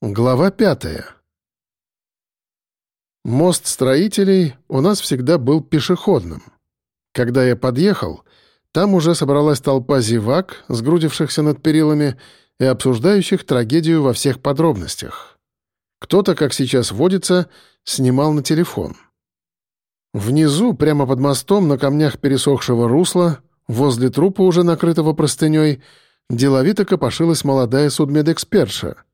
Глава пятая. Мост строителей у нас всегда был пешеходным. Когда я подъехал, там уже собралась толпа зевак, сгрудившихся над перилами и обсуждающих трагедию во всех подробностях. Кто-то, как сейчас водится, снимал на телефон. Внизу, прямо под мостом, на камнях пересохшего русла, возле трупа, уже накрытого простыней, деловито копошилась молодая судмедэкспертша —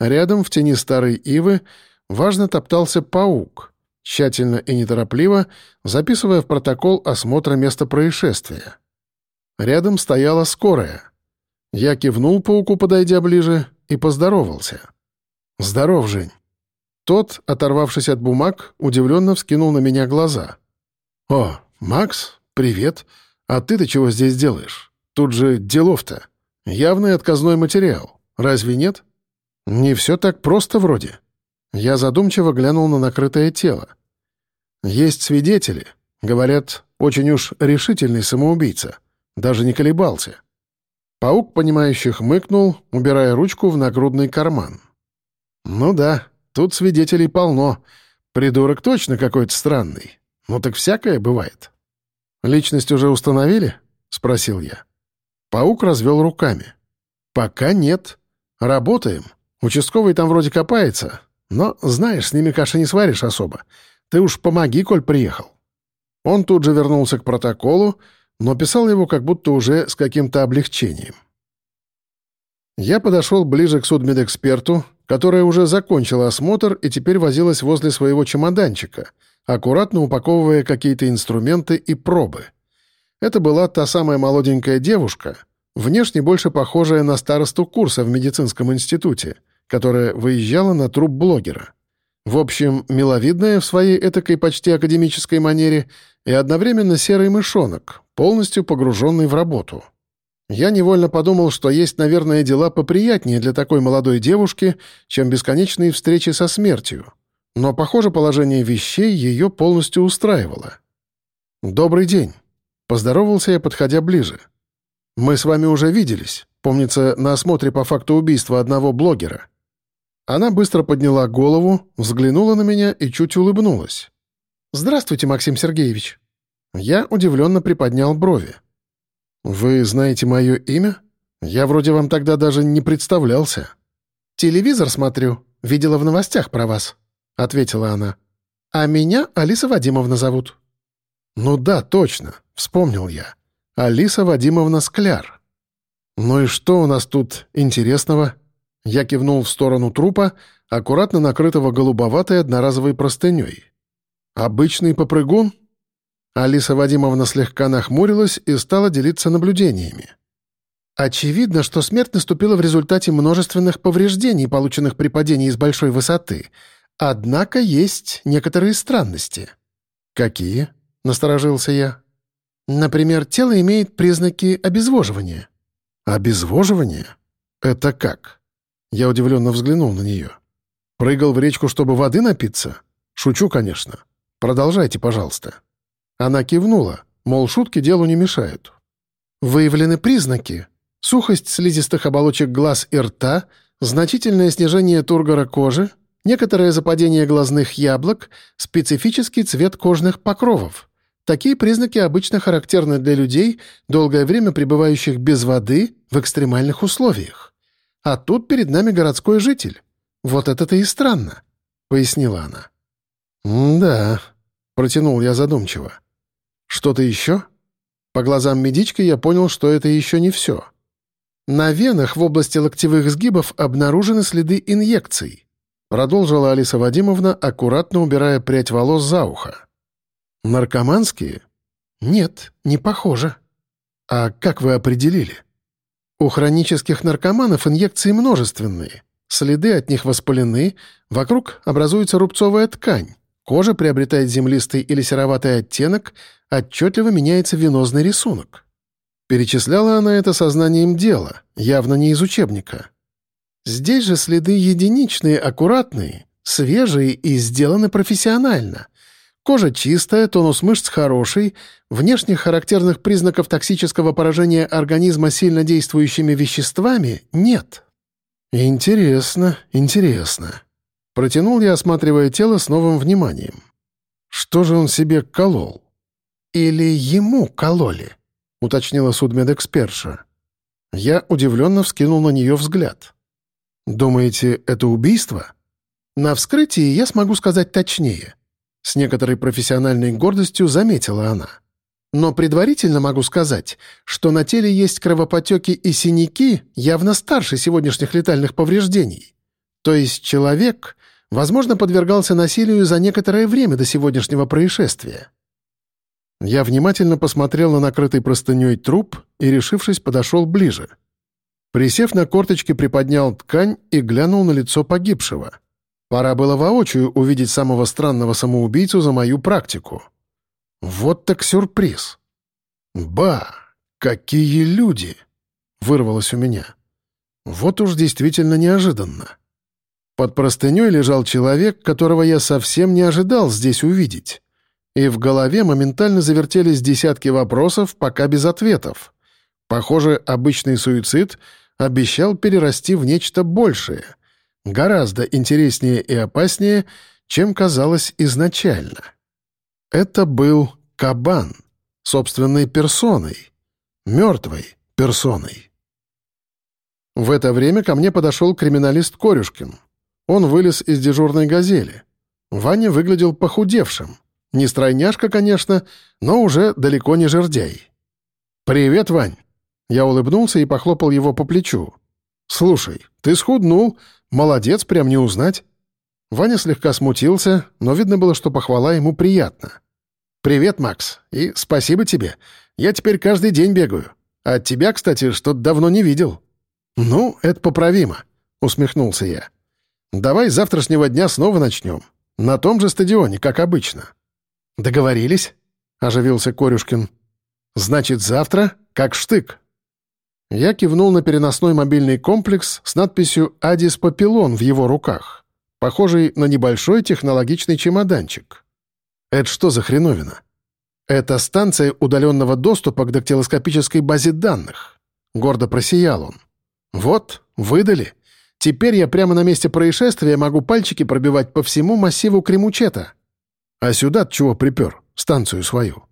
Рядом, в тени старой ивы, важно топтался паук, тщательно и неторопливо записывая в протокол осмотра места происшествия. Рядом стояла скорая. Я кивнул пауку, подойдя ближе, и поздоровался. «Здоров, Жень». Тот, оторвавшись от бумаг, удивленно вскинул на меня глаза. «О, Макс, привет. А ты-то чего здесь делаешь? Тут же делов-то. Явный отказной материал. Разве нет?» «Не все так просто вроде». Я задумчиво глянул на накрытое тело. «Есть свидетели. Говорят, очень уж решительный самоубийца. Даже не колебался». Паук, понимающий, хмыкнул, убирая ручку в нагрудный карман. «Ну да, тут свидетелей полно. Придурок точно какой-то странный. Ну так всякое бывает». «Личность уже установили?» — спросил я. Паук развел руками. «Пока нет. Работаем. Участковый там вроде копается, но, знаешь, с ними каши не сваришь особо. Ты уж помоги, коль приехал». Он тут же вернулся к протоколу, но писал его как будто уже с каким-то облегчением. Я подошел ближе к судмедэксперту, которая уже закончила осмотр и теперь возилась возле своего чемоданчика, аккуратно упаковывая какие-то инструменты и пробы. Это была та самая молоденькая девушка, внешне больше похожая на старосту курса в медицинском институте — которая выезжала на труп блогера. В общем, миловидная в своей этакой почти академической манере и одновременно серый мышонок, полностью погруженный в работу. Я невольно подумал, что есть, наверное, дела поприятнее для такой молодой девушки, чем бесконечные встречи со смертью. Но, похоже, положение вещей ее полностью устраивало. «Добрый день», — поздоровался я, подходя ближе. «Мы с вами уже виделись, помнится, на осмотре по факту убийства одного блогера». Она быстро подняла голову, взглянула на меня и чуть улыбнулась. «Здравствуйте, Максим Сергеевич». Я удивленно приподнял брови. «Вы знаете мое имя? Я вроде вам тогда даже не представлялся». «Телевизор смотрю. Видела в новостях про вас», — ответила она. «А меня Алиса Вадимовна зовут». «Ну да, точно», — вспомнил я. «Алиса Вадимовна Скляр». «Ну и что у нас тут интересного?» Я кивнул в сторону трупа, аккуратно накрытого голубоватой одноразовой простыней. «Обычный попрыгун?» Алиса Вадимовна слегка нахмурилась и стала делиться наблюдениями. Очевидно, что смерть наступила в результате множественных повреждений, полученных при падении с большой высоты. Однако есть некоторые странности. «Какие?» — насторожился я. «Например, тело имеет признаки обезвоживания». «Обезвоживание? Это как?» Я удивленно взглянул на нее. «Прыгал в речку, чтобы воды напиться? Шучу, конечно. Продолжайте, пожалуйста». Она кивнула, мол, шутки делу не мешают. «Выявлены признаки. Сухость слизистых оболочек глаз и рта, значительное снижение тургора кожи, некоторое западение глазных яблок, специфический цвет кожных покровов. Такие признаки обычно характерны для людей, долгое время пребывающих без воды в экстремальных условиях. А тут перед нами городской житель. Вот это-то и странно», — пояснила она. «Да», — протянул я задумчиво. «Что-то еще?» По глазам медички я понял, что это еще не все. «На венах в области локтевых сгибов обнаружены следы инъекций», продолжила Алиса Вадимовна, аккуратно убирая прядь волос за ухо. «Наркоманские?» «Нет, не похоже». «А как вы определили?» У хронических наркоманов инъекции множественные. Следы от них воспалены, вокруг образуется рубцовая ткань. Кожа приобретает землистый или сероватый оттенок, отчетливо меняется венозный рисунок. Перечисляла она это сознанием дела, явно не из учебника. Здесь же следы единичные, аккуратные, свежие и сделаны профессионально. Кожа чистая, тонус мышц хороший, внешних характерных признаков токсического поражения организма сильно действующими веществами нет. «Интересно, интересно». Протянул я, осматривая тело с новым вниманием. Что же он себе колол? Или ему кололи? Уточнила судмедэкспертша. Я удивленно вскинул на нее взгляд. «Думаете, это убийство?» «На вскрытии я смогу сказать точнее», — с некоторой профессиональной гордостью заметила она. «Но предварительно могу сказать, что на теле есть кровопотеки и синяки явно старше сегодняшних летальных повреждений. То есть человек возможно, подвергался насилию за некоторое время до сегодняшнего происшествия. Я внимательно посмотрел на накрытый простыней труп и, решившись, подошел ближе. Присев на корточки, приподнял ткань и глянул на лицо погибшего. Пора было воочию увидеть самого странного самоубийцу за мою практику. Вот так сюрприз. «Ба! Какие люди!» — вырвалось у меня. Вот уж действительно неожиданно. Под простыней лежал человек, которого я совсем не ожидал здесь увидеть. И в голове моментально завертелись десятки вопросов, пока без ответов. Похоже, обычный суицид обещал перерасти в нечто большее, гораздо интереснее и опаснее, чем казалось изначально. Это был кабан, собственной персоной, мертвой персоной. В это время ко мне подошел криминалист Корюшкин. Он вылез из дежурной «Газели». Ваня выглядел похудевшим. Не стройняшка, конечно, но уже далеко не жердяй. «Привет, Вань!» Я улыбнулся и похлопал его по плечу. «Слушай, ты схуднул. Молодец, прям не узнать». Ваня слегка смутился, но видно было, что похвала ему приятна. «Привет, Макс, и спасибо тебе. Я теперь каждый день бегаю. А от тебя, кстати, что-то давно не видел». «Ну, это поправимо», — усмехнулся я. Давай с завтрашнего дня снова начнем. На том же стадионе, как обычно». «Договорились?» — оживился Корюшкин. «Значит, завтра как штык». Я кивнул на переносной мобильный комплекс с надписью «Адис Папилон» в его руках, похожий на небольшой технологичный чемоданчик. Это что за хреновина? Это станция удаленного доступа к дактилоскопической базе данных. Гордо просиял он. Вот, выдали. Теперь я прямо на месте происшествия могу пальчики пробивать по всему массиву Кремучета. А сюда чего припер? Станцию свою.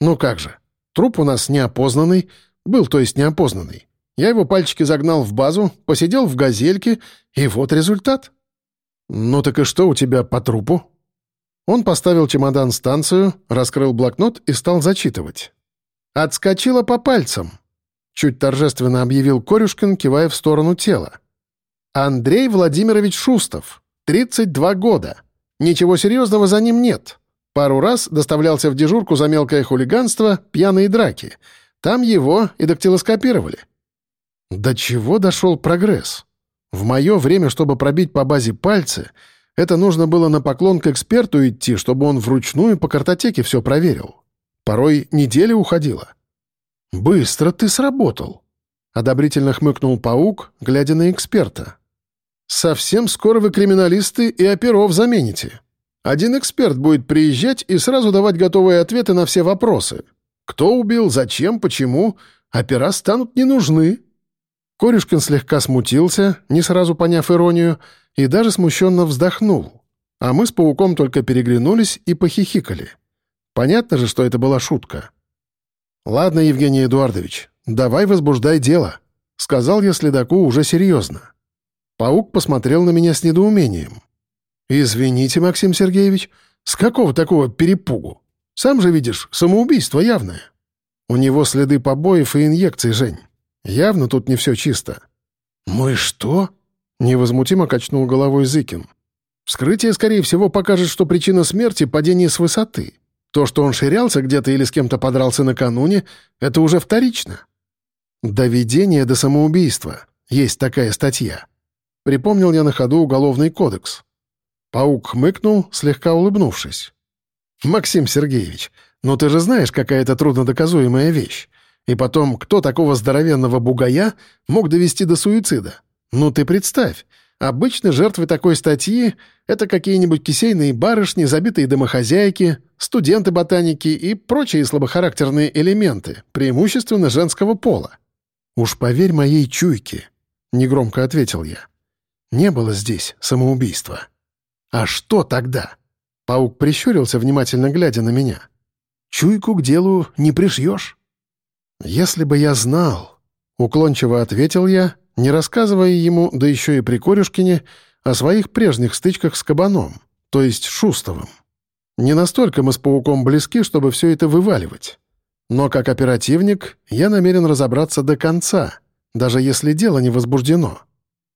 Ну как же. Труп у нас неопознанный. Был, то есть неопознанный. Я его пальчики загнал в базу, посидел в газельке, и вот результат. Ну так и что у тебя по трупу? Он поставил чемодан-станцию, раскрыл блокнот и стал зачитывать. «Отскочила по пальцам», — чуть торжественно объявил Корюшкин, кивая в сторону тела. Андрей Владимирович Шустов, 32 года. Ничего серьезного за ним нет. Пару раз доставлялся в дежурку за мелкое хулиганство, пьяные драки. Там его и дактилоскопировали. До чего дошел прогресс? В мое время, чтобы пробить по базе пальцы, это нужно было на поклон к эксперту идти, чтобы он вручную по картотеке все проверил. Порой неделя уходила. «Быстро ты сработал», — одобрительно хмыкнул паук, глядя на эксперта. Совсем скоро вы криминалисты и оперов замените. Один эксперт будет приезжать и сразу давать готовые ответы на все вопросы. Кто убил, зачем, почему, опера станут не нужны». Корюшкин слегка смутился, не сразу поняв иронию, и даже смущенно вздохнул. А мы с пауком только переглянулись и похихикали. Понятно же, что это была шутка. «Ладно, Евгений Эдуардович, давай возбуждай дело», — сказал я следаку уже серьезно. Паук посмотрел на меня с недоумением. «Извините, Максим Сергеевич, с какого такого перепугу? Сам же видишь, самоубийство явное. У него следы побоев и инъекций, Жень. Явно тут не все чисто». «Мы что?» — невозмутимо качнул головой Зыкин. «Вскрытие, скорее всего, покажет, что причина смерти — падение с высоты. То, что он ширялся где-то или с кем-то подрался накануне, это уже вторично. Доведение до самоубийства. Есть такая статья. Припомнил я на ходу уголовный кодекс. Паук хмыкнул, слегка улыбнувшись. «Максим Сергеевич, ну ты же знаешь, какая это труднодоказуемая вещь. И потом, кто такого здоровенного бугая мог довести до суицида? Ну ты представь, обычно жертвы такой статьи — это какие-нибудь кисейные барышни, забитые домохозяйки, студенты-ботаники и прочие слабохарактерные элементы, преимущественно женского пола. «Уж поверь моей чуйке», — негромко ответил я. Не было здесь самоубийства. А что тогда? Паук прищурился, внимательно глядя на меня. Чуйку к делу не пришьешь. Если бы я знал, уклончиво ответил я, не рассказывая ему, да еще и при Корюшкине, о своих прежних стычках с кабаном, то есть Шустовым. Не настолько мы с пауком близки, чтобы все это вываливать. Но как оперативник я намерен разобраться до конца, даже если дело не возбуждено.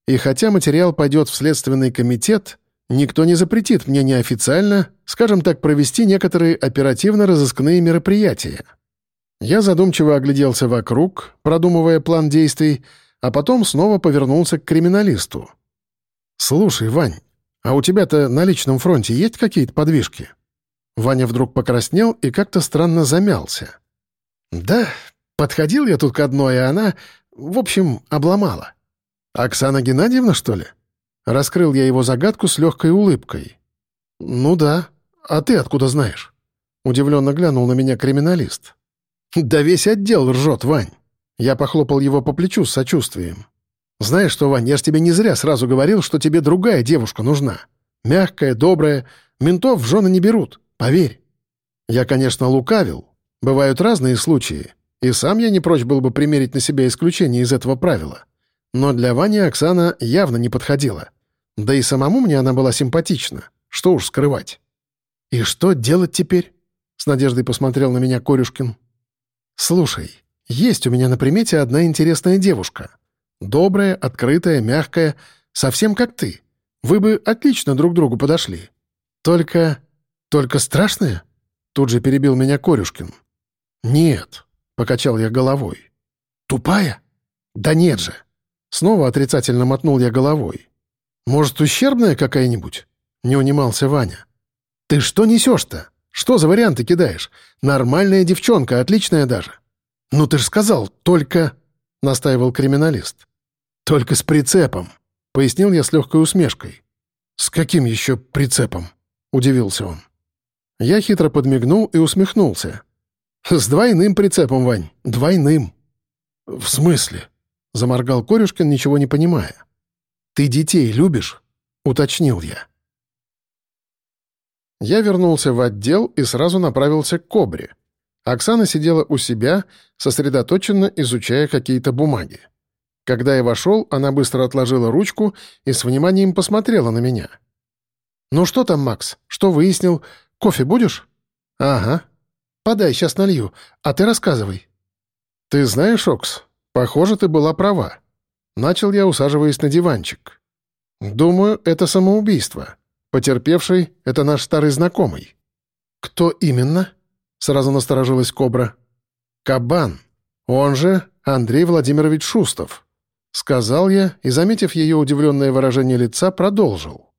И хотя материал пойдет в Следственный комитет, никто не запретит мне неофициально, скажем так, провести некоторые оперативно-розыскные мероприятия. Я задумчиво огляделся вокруг, продумывая план действий, а потом снова повернулся к криминалисту. «Слушай, Вань, а у тебя-то на личном фронте есть какие-то подвижки?» Ваня вдруг покраснел и как-то странно замялся. «Да, подходил я тут к одной, а она, в общем, обломала. Оксана Геннадьевна, что ли?» Раскрыл я его загадку с легкой улыбкой. «Ну да. А ты откуда знаешь?» Удивленно глянул на меня криминалист. «Да весь отдел ржет, Вань!» Я похлопал его по плечу с сочувствием. «Знаешь что, Вань, я ж тебе не зря сразу говорил, что тебе другая девушка нужна. Мягкая, добрая. Ментов в жены не берут. Поверь. Я, конечно, лукавил. Бывают разные случаи. И сам я не прочь был бы примерить на себя исключение из этого правила. Но для Вани Оксана явно не подходила. Да и самому мне она была симпатична. Что уж скрывать. «И что делать теперь?» — с надеждой посмотрел на меня Корюшкин. «Слушай, есть у меня на примете одна интересная девушка. Добрая, открытая, мягкая, совсем как ты. Вы бы отлично друг другу подошли. Только «Только страшное?» — тут же перебил меня Корюшкин. «Нет», — покачал я головой. «Тупая? Да нет же!» Снова отрицательно мотнул я головой. «Может, ущербная какая-нибудь?» — не унимался Ваня. «Ты что несешь-то? Что за варианты кидаешь? Нормальная девчонка, отличная даже». «Ну ты ж сказал, только...» — настаивал криминалист. «Только с прицепом», — пояснил я с легкой усмешкой. «С каким еще прицепом?» — удивился он. Я хитро подмигнул и усмехнулся. «С двойным прицепом, Вань, двойным». «В смысле?» — заморгал Корюшкин, ничего не понимая. «Ты детей любишь?» — уточнил я. Я вернулся в отдел и сразу направился к Кобре. Оксана сидела у себя, сосредоточенно изучая какие-то бумаги. Когда я вошел, она быстро отложила ручку и с вниманием посмотрела на меня. «Ну что там, Макс? Что выяснил? Кофе будешь?» «Ага. Подай, сейчас налью. А ты рассказывай». «Ты знаешь, Окс, похоже, ты была права». Начал я, усаживаясь на диванчик. «Думаю, это самоубийство. Потерпевший — это наш старый знакомый». «Кто именно?» — сразу насторожилась Кобра. «Кабан. Он же Андрей Владимирович Шустов». Сказал я и, заметив ее удивленное выражение лица, продолжил.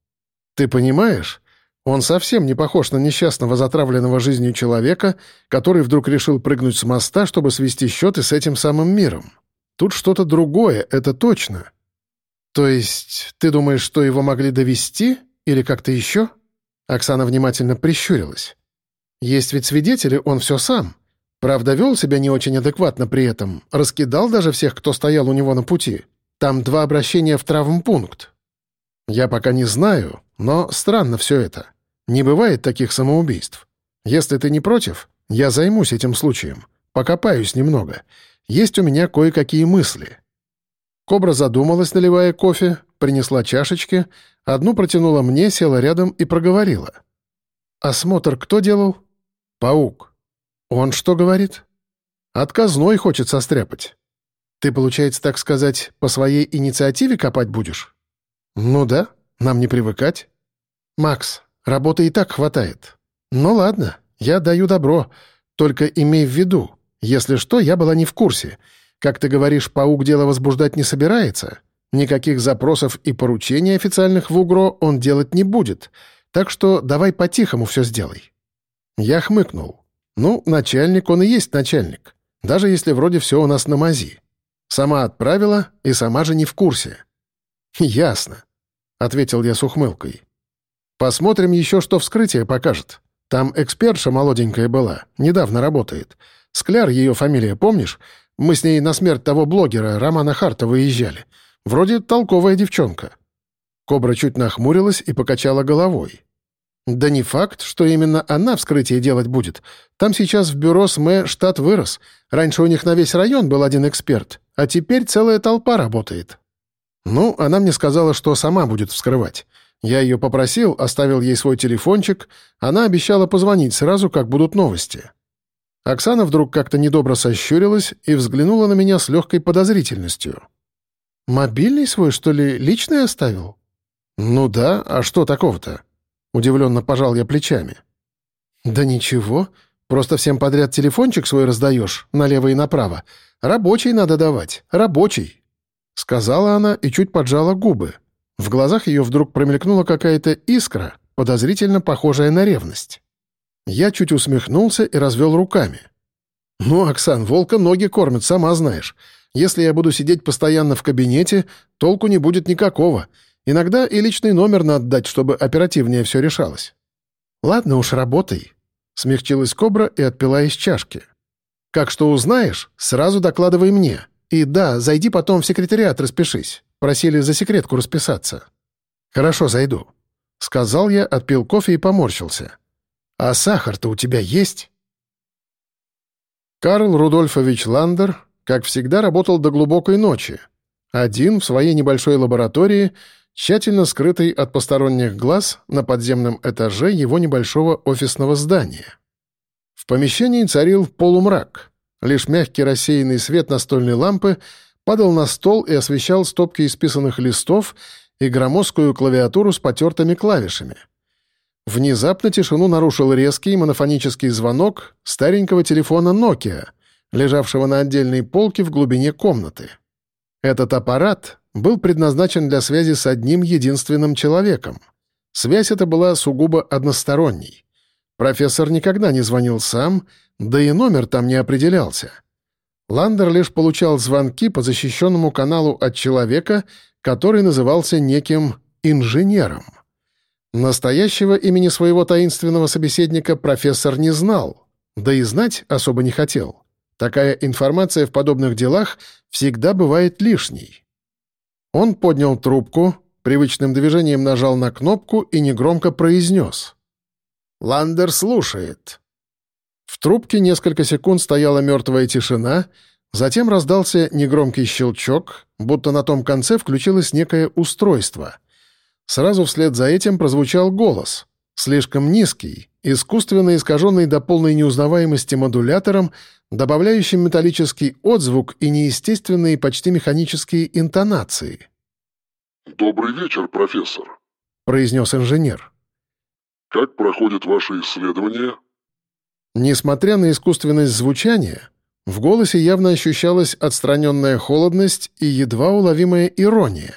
«Ты понимаешь, он совсем не похож на несчастного затравленного жизнью человека, который вдруг решил прыгнуть с моста, чтобы свести счеты с этим самым миром. Тут что-то другое, это точно. То есть ты думаешь, что его могли довести или как-то еще? Оксана внимательно прищурилась. Есть ведь свидетели, он все сам. Правда, вел себя не очень адекватно при этом, раскидал даже всех, кто стоял у него на пути. Там два обращения в травмпункт. Я пока не знаю, но странно все это. Не бывает таких самоубийств. Если ты не против, я займусь этим случаем. Покопаюсь немного. Есть у меня кое-какие мысли». Кобра задумалась, наливая кофе, принесла чашечки, одну протянула мне, села рядом и проговорила. «Осмотр кто делал?» «Паук». «Он что говорит?» «Отказной хочет состряпать». «Ты, получается, так сказать, по своей инициативе копать будешь?» «Ну да, нам не привыкать». «Макс, работы и так хватает. Ну ладно, я даю добро. Только имей в виду, если что, я была не в курсе. Как ты говоришь, паук дело возбуждать не собирается. Никаких запросов и поручений официальных в УГРО он делать не будет. Так что давай по-тихому все сделай». Я хмыкнул. «Ну, начальник он и есть начальник. Даже если вроде все у нас на мази. Сама отправила и сама же не в курсе». «Ясно», — ответил я с ухмылкой. Посмотрим еще, что вскрытие покажет. Там экспертша молоденькая была, недавно работает. Скляр ее фамилия, помнишь? Мы с ней на смерть того блогера, Романа Харта, выезжали. Вроде толковая девчонка». Кобра чуть нахмурилась и покачала головой. «Да не факт, что именно она вскрытие делать будет. Там сейчас в бюро СМЭ штат вырос. Раньше у них на весь район был один эксперт, а теперь целая толпа работает». «Ну, она мне сказала, что сама будет вскрывать. Я ее попросил, оставил ей свой телефончик. Она обещала позвонить сразу, как будут новости». Оксана вдруг как-то недобро сощурилась и взглянула на меня с легкой подозрительностью. «Мобильный свой, что ли, личный оставил?» «Ну да, а что такого-то?» Удивленно пожал я плечами. «Да ничего, просто всем подряд телефончик свой раздаешь, налево и направо. Рабочий надо давать, рабочий», — сказала она и чуть поджала губы. В глазах ее вдруг промелькнула какая-то искра, подозрительно похожая на ревность. Я чуть усмехнулся и развел руками. «Ну, Оксан, волка ноги кормят, сама знаешь. Если я буду сидеть постоянно в кабинете, толку не будет никакого. Иногда и личный номер надо дать, чтобы оперативнее все решалось». «Ладно уж, работай», — смягчилась кобра и отпила из чашки. «Как что узнаешь, сразу докладывай мне. И да, зайди потом в секретариат, распишись. Просили за секретку расписаться». «Хорошо, зайду», — сказал я, отпил кофе и поморщился. «А сахар-то у тебя есть?» Карл Рудольфович Ландер, как всегда, работал до глубокой ночи. Один в своей небольшой лаборатории — тщательно скрытый от посторонних глаз на подземном этаже его небольшого офисного здания. В помещении царил полумрак. Лишь мягкий рассеянный свет настольной лампы падал на стол и освещал стопки исписанных листов и громоздкую клавиатуру с потертыми клавишами. Внезапно тишину нарушил резкий монофонический звонок старенького телефона Nokia, лежавшего на отдельной полке в глубине комнаты. Этот аппарат, был предназначен для связи с одним единственным человеком. Связь эта была сугубо односторонней. Профессор никогда не звонил сам, да и номер там не определялся. Ландер лишь получал звонки по защищенному каналу от человека, который назывался неким инженером. Настоящего имени своего таинственного собеседника профессор не знал, да и знать особо не хотел. Такая информация в подобных делах всегда бывает лишней. Он поднял трубку, привычным движением нажал на кнопку и негромко произнес. «Ландер слушает». В трубке несколько секунд стояла мертвая тишина, затем раздался негромкий щелчок, будто на том конце включилось некое устройство. Сразу вслед за этим прозвучал голос, слишком низкий, искусственно искаженный до полной неузнаваемости модулятором, добавляющим металлический отзвук и неестественные почти механические интонации. «Добрый вечер, профессор», — произнес инженер. «Как проходят ваши исследования?» Несмотря на искусственность звучания, в голосе явно ощущалась отстраненная холодность и едва уловимая ирония.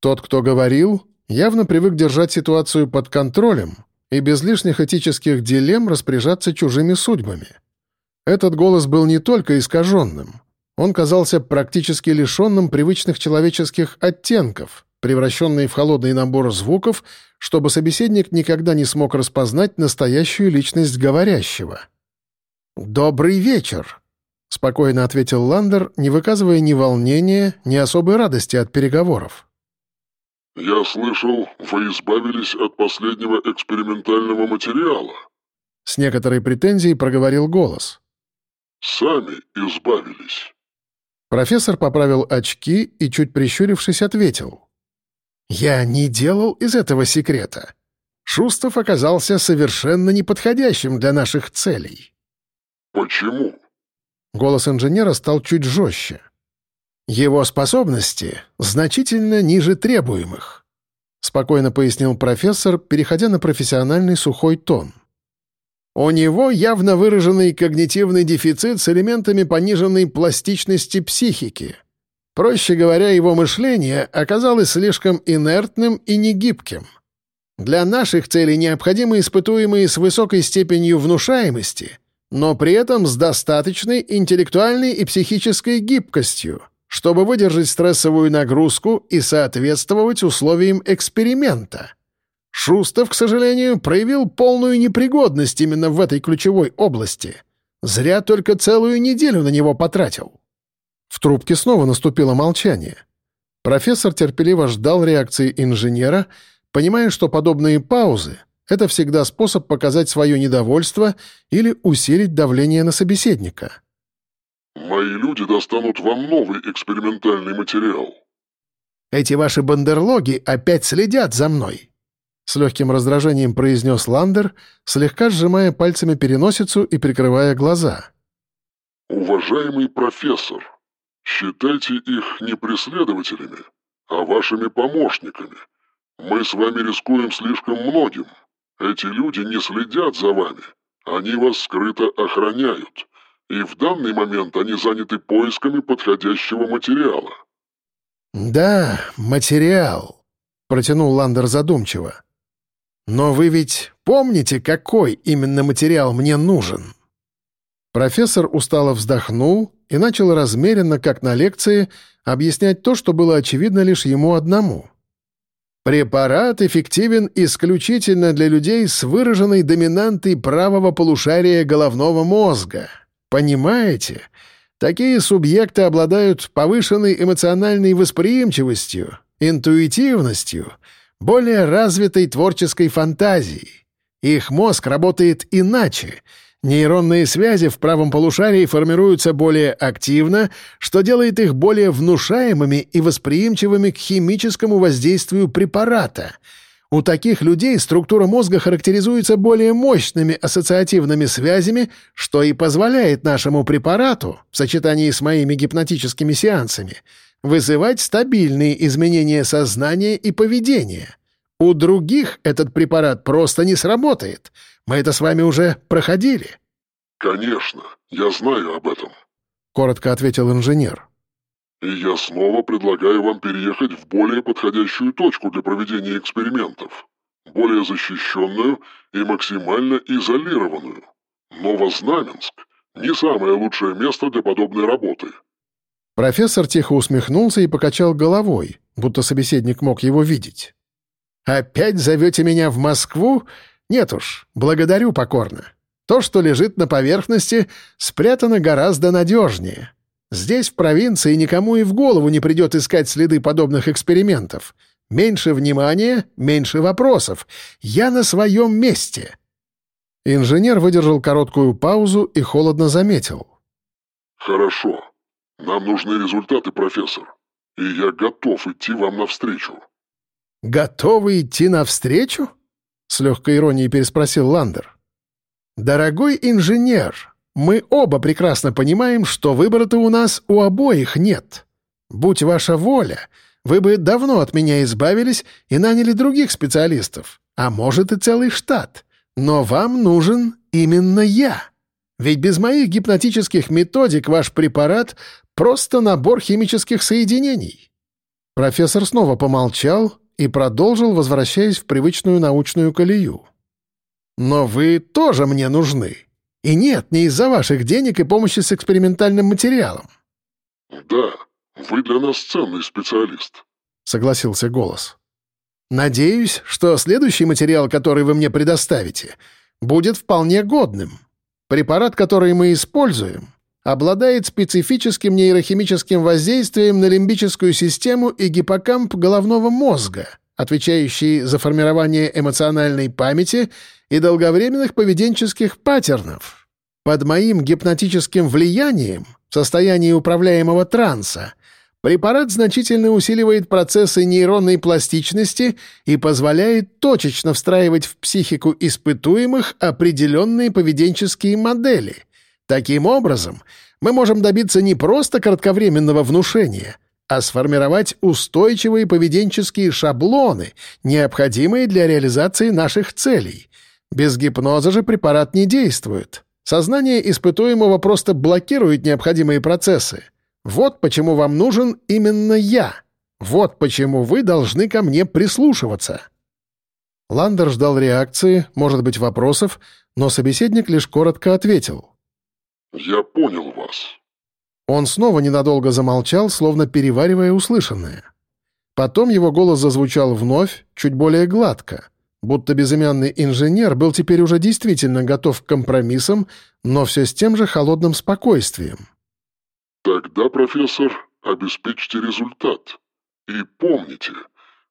Тот, кто говорил, явно привык держать ситуацию под контролем и без лишних этических дилемм распоряжаться чужими судьбами. Этот голос был не только искаженным. Он казался практически лишенным привычных человеческих оттенков, превращенный в холодный набор звуков, чтобы собеседник никогда не смог распознать настоящую личность говорящего. «Добрый вечер», — спокойно ответил Ландер, не выказывая ни волнения, ни особой радости от переговоров. «Я слышал, вы избавились от последнего экспериментального материала». С некоторой претензией проговорил голос. Сами избавились». Профессор поправил очки и, чуть прищурившись, ответил. «Я не делал из этого секрета. Шустов оказался совершенно неподходящим для наших целей». «Почему?» Голос инженера стал чуть жестче. «Его способности значительно ниже требуемых», — спокойно пояснил профессор, переходя на профессиональный сухой тон. У него явно выраженный когнитивный дефицит с элементами пониженной пластичности психики. Проще говоря, его мышление оказалось слишком инертным и негибким. Для наших целей необходимы испытуемые с высокой степенью внушаемости, но при этом с достаточной интеллектуальной и психической гибкостью, чтобы выдержать стрессовую нагрузку и соответствовать условиям эксперимента. Шустов, к сожалению, проявил полную непригодность именно в этой ключевой области. Зря только целую неделю на него потратил. В трубке снова наступило молчание. Профессор терпеливо ждал реакции инженера, понимая, что подобные паузы — это всегда способ показать свое недовольство или усилить давление на собеседника. «Мои люди достанут вам новый экспериментальный материал». «Эти ваши бандерлоги опять следят за мной», — с легким раздражением произнес Ландер, слегка сжимая пальцами переносицу и прикрывая глаза. «Уважаемый профессор, Считайте их не преследователями, а вашими помощниками. Мы с вами рискуем слишком многим. Эти люди не следят за вами. Они вас скрыто охраняют. И в данный момент они заняты поисками подходящего материала». «Да, материал», — протянул Ландер задумчиво. «Но вы ведь помните, какой именно материал мне нужен?» Профессор устало вздохнул и начал размеренно, как на лекции, объяснять то, что было очевидно лишь ему одному. Препарат эффективен исключительно для людей с выраженной доминантой правого полушария головного мозга. Понимаете? Такие субъекты обладают повышенной эмоциональной восприимчивостью, интуитивностью, более развитой творческой фантазией. Их мозг работает иначе — Нейронные связи в правом полушарии формируются более активно, что делает их более внушаемыми и восприимчивыми к химическому воздействию препарата. У таких людей структура мозга характеризуется более мощными ассоциативными связями, что и позволяет нашему препарату, в сочетании с моими гипнотическими сеансами, вызывать стабильные изменения сознания и поведения. У других этот препарат просто не сработает — мы это с вами уже проходили». «Конечно, я знаю об этом», — коротко ответил инженер. «И я снова предлагаю вам переехать в более подходящую точку для проведения экспериментов, более защищенную и максимально изолированную. Новознаменск — не самое лучшее место для подобной работы». Профессор тихо усмехнулся и покачал головой, будто собеседник мог его видеть. «Опять зовете меня в Москву нет уж, благодарю покорно. То, что лежит на поверхности, спрятано гораздо надежнее. Здесь, в провинции, никому и в голову не придет искать следы подобных экспериментов. Меньше внимания, меньше вопросов. Я на своем месте». Инженер выдержал короткую паузу и холодно заметил. «Хорошо. Нам нужны результаты, профессор. И я готов идти вам навстречу». «Готовы идти навстречу?» — с легкой иронией переспросил Ландер. «Дорогой инженер, мы оба прекрасно понимаем, что выбора-то у нас у обоих нет. Будь ваша воля, вы бы давно от меня избавились и наняли других специалистов, а может и целый штат. Но вам нужен именно я. Ведь без моих гипнотических методик ваш препарат — просто набор химических соединений». Профессор снова помолчал, и продолжил, возвращаясь в привычную научную колею. «Но вы тоже мне нужны. И нет, не из-за ваших денег и помощи с экспериментальным материалом». «Да, вы для нас ценный специалист», — согласился голос. «Надеюсь, что следующий материал, который вы мне предоставите, будет вполне годным. Препарат, который мы используем, обладает специфическим нейрохимическим воздействием на лимбическую систему и гиппокамп головного мозга, отвечающий за формирование эмоциональной памяти и долговременных поведенческих паттернов. Под моим гипнотическим влиянием, в состоянии управляемого транса, препарат значительно усиливает процессы нейронной пластичности и позволяет точечно встраивать в психику испытуемых определенные поведенческие модели — Таким образом, мы можем добиться не просто кратковременного внушения, а сформировать устойчивые поведенческие шаблоны, необходимые для реализации наших целей. Без гипноза же препарат не действует. Сознание испытуемого просто блокирует необходимые процессы. Вот почему вам нужен именно я. Вот почему вы должны ко мне прислушиваться». Ландер ждал реакции, может быть, вопросов, но собеседник лишь коротко ответил — «Я понял вас». Он снова ненадолго замолчал, словно переваривая услышанное. Потом его голос зазвучал вновь, чуть более гладко, будто безымянный инженер был теперь уже действительно готов к компромиссам, но все с тем же холодным спокойствием. «Тогда, профессор, обеспечьте результат. И помните,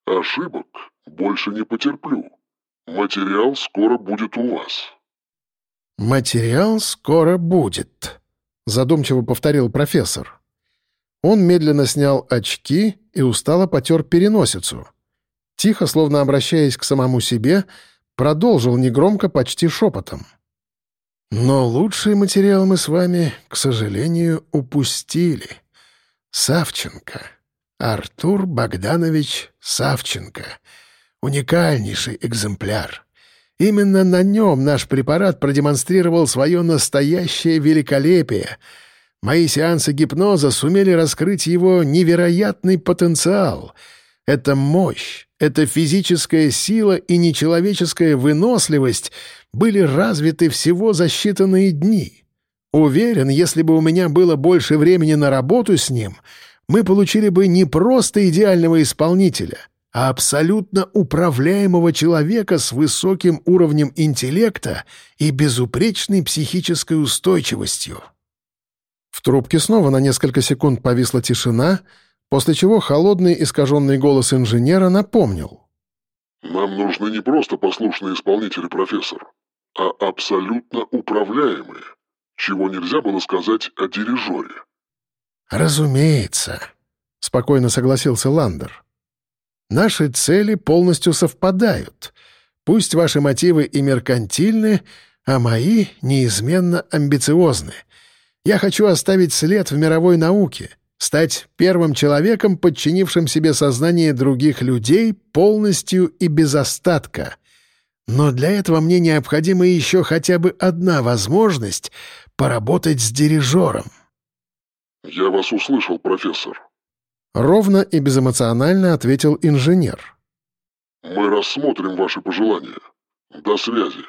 ошибок больше не потерплю. Материал скоро будет у вас». «Материал скоро будет», — задумчиво повторил профессор. Он медленно снял очки и устало потер переносицу. Тихо, словно обращаясь к самому себе, продолжил негромко, почти шепотом. «Но лучший материал мы с вами, к сожалению, упустили. Савченко. Артур Богданович Савченко. Уникальнейший экземпляр. Именно на нем наш препарат продемонстрировал свое настоящее великолепие. Мои сеансы гипноза сумели раскрыть его невероятный потенциал. Это мощь, эта физическая сила и нечеловеческая выносливость были развиты всего за считанные дни. Уверен, если бы у меня было больше времени на работу с ним, мы получили бы не просто идеального исполнителя — а абсолютно управляемого человека с высоким уровнем интеллекта и безупречной психической устойчивостью. В трубке снова на несколько секунд повисла тишина, после чего холодный искаженный голос инженера напомнил. «Нам нужны не просто послушные исполнители, профессор, а абсолютно управляемые, чего нельзя было сказать о дирижере». «Разумеется», — спокойно согласился Ландер. Наши цели полностью совпадают. Пусть ваши мотивы и меркантильны, а мои неизменно амбициозны. Я хочу оставить след в мировой науке, стать первым человеком, подчинившим себе сознание других людей полностью и без остатка. Но для этого мне необходима еще хотя бы одна возможность поработать с дирижером. «Я вас услышал, профессор», Ровно и безэмоционально ответил инженер. «Мы рассмотрим ваши пожелания. До связи».